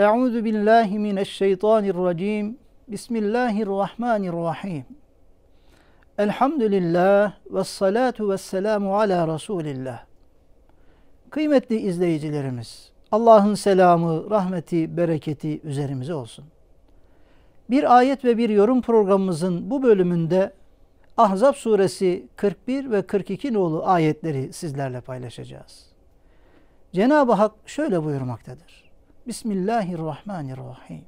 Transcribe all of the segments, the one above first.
Euzu billahi mineşşeytanirracim. Bismillahirrahmanirrahim. Elhamdülillah ve salatu ve selamu ala Resulillah. Kıymetli izleyicilerimiz, Allah'ın selamı, rahmeti, bereketi üzerimize olsun. Bir ayet ve bir yorum programımızın bu bölümünde Ahzab suresi 41 ve 42 nolu ayetleri sizlerle paylaşacağız. Cenab-ı Hak şöyle buyurmaktadır. Bismillahirrahmanirrahim.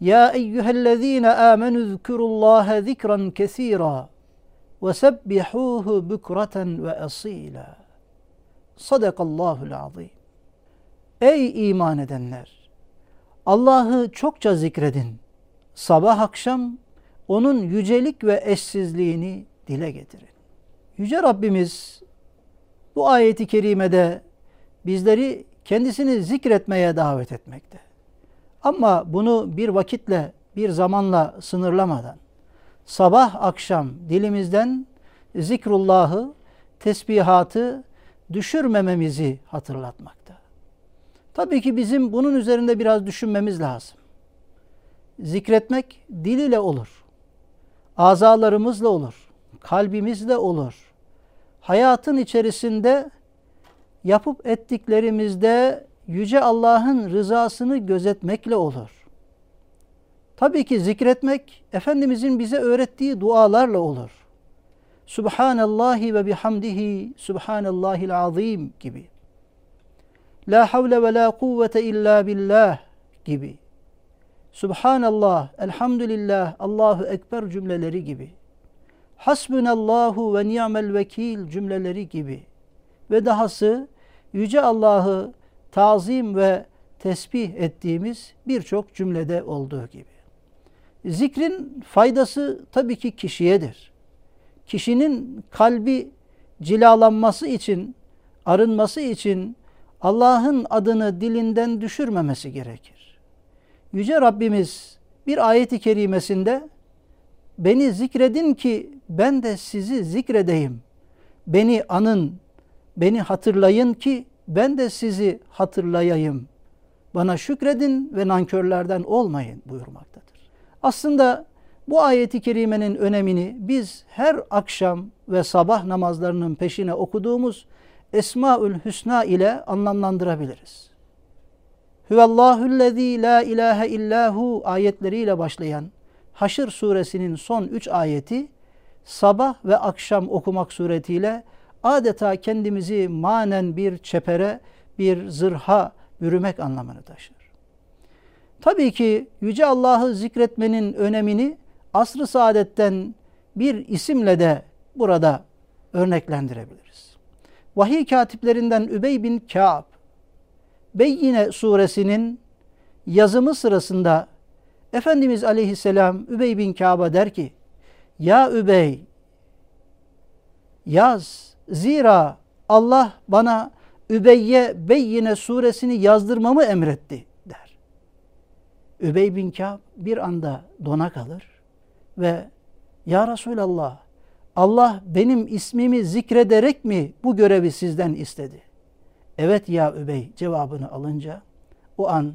Ya eyyühellezine amenu zkurullaha zikran kesira ve sebbihuhu bukratan ve asila. Sadakallahul azim. Ey iman edenler! Allah'ı çokça zikredin. Sabah akşam onun yücelik ve eşsizliğini dile getirin. Yüce Rabbimiz bu ayeti kerimede bizleri kendisini zikretmeye davet etmekte. Ama bunu bir vakitle, bir zamanla sınırlamadan sabah akşam dilimizden zikrullahı, tesbihatı düşürmememizi hatırlatmakta. Tabii ki bizim bunun üzerinde biraz düşünmemiz lazım. Zikretmek dil ile olur. Azalarımızla olur. Kalbimizle olur. Hayatın içerisinde yapıp ettiklerimizde Yüce Allah'ın rızasını gözetmekle olur. Tabii ki zikretmek Efendimizin bize öğrettiği dualarla olur. Subhanallahi ve bihamdihi Subhanallahil azim gibi. La havle ve la kuvvete illa billah gibi. Subhanallah, elhamdülillah, Allahu Ekber cümleleri gibi. Hasbunallahu ve ni'mel vekil cümleleri gibi. Ve dahası Yüce Allah'ı tazim ve tesbih ettiğimiz birçok cümlede olduğu gibi. Zikrin faydası tabii ki kişiyedir. Kişinin kalbi cilalanması için, arınması için Allah'ın adını dilinden düşürmemesi gerekir. Yüce Rabbimiz bir ayeti kerimesinde beni zikredin ki ben de sizi zikredeyim. Beni anın, beni hatırlayın ki ben de sizi hatırlayayım. Bana şükredin ve nankörlerden olmayın buyurmaktadır. Aslında bu ayeti kerimenin önemini biz her akşam ve sabah namazlarının peşine okuduğumuz Esmaül Hüsna ile anlamlandırabiliriz. Hüvallahüllezî la ilahe illahu ayetleriyle başlayan Haşr suresinin son üç ayeti sabah ve akşam okumak suretiyle adeta kendimizi manen bir çepere, bir zırha bürümek anlamını taşır. Tabii ki Yüce Allah'ı zikretmenin önemini asr-ı saadetten bir isimle de burada örneklendirebiliriz. Vahiy katiplerinden Übey bin Ka'b, Beyyine suresinin yazımı sırasında Efendimiz aleyhisselam Übey bin Ka'b'a der ki, Ya Übey, yaz. Zira Allah bana Übeyye Beyyine suresini yazdırmamı emretti der. Übey bin Ka'b bir anda dona kalır ve Ya Resulallah Allah benim ismimi zikrederek mi bu görevi sizden istedi? Evet ya Übey cevabını alınca o an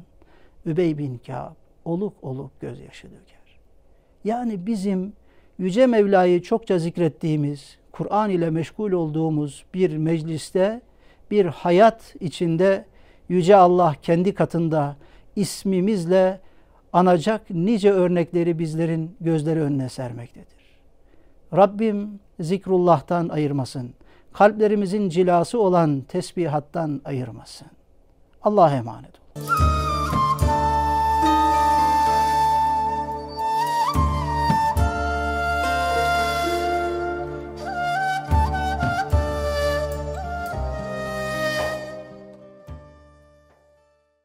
Übey bin Ka'b oluk oluk gözyaşı döker. Yani bizim Yüce Mevla'yı çokça zikrettiğimiz, Kur'an ile meşgul olduğumuz bir mecliste, bir hayat içinde Yüce Allah kendi katında ismimizle anacak nice örnekleri bizlerin gözleri önüne sermektedir. Rabbim zikrullah'tan ayırmasın. Kalplerimizin cilası olan tesbihattan ayırmasın. Allah'a emanet olun.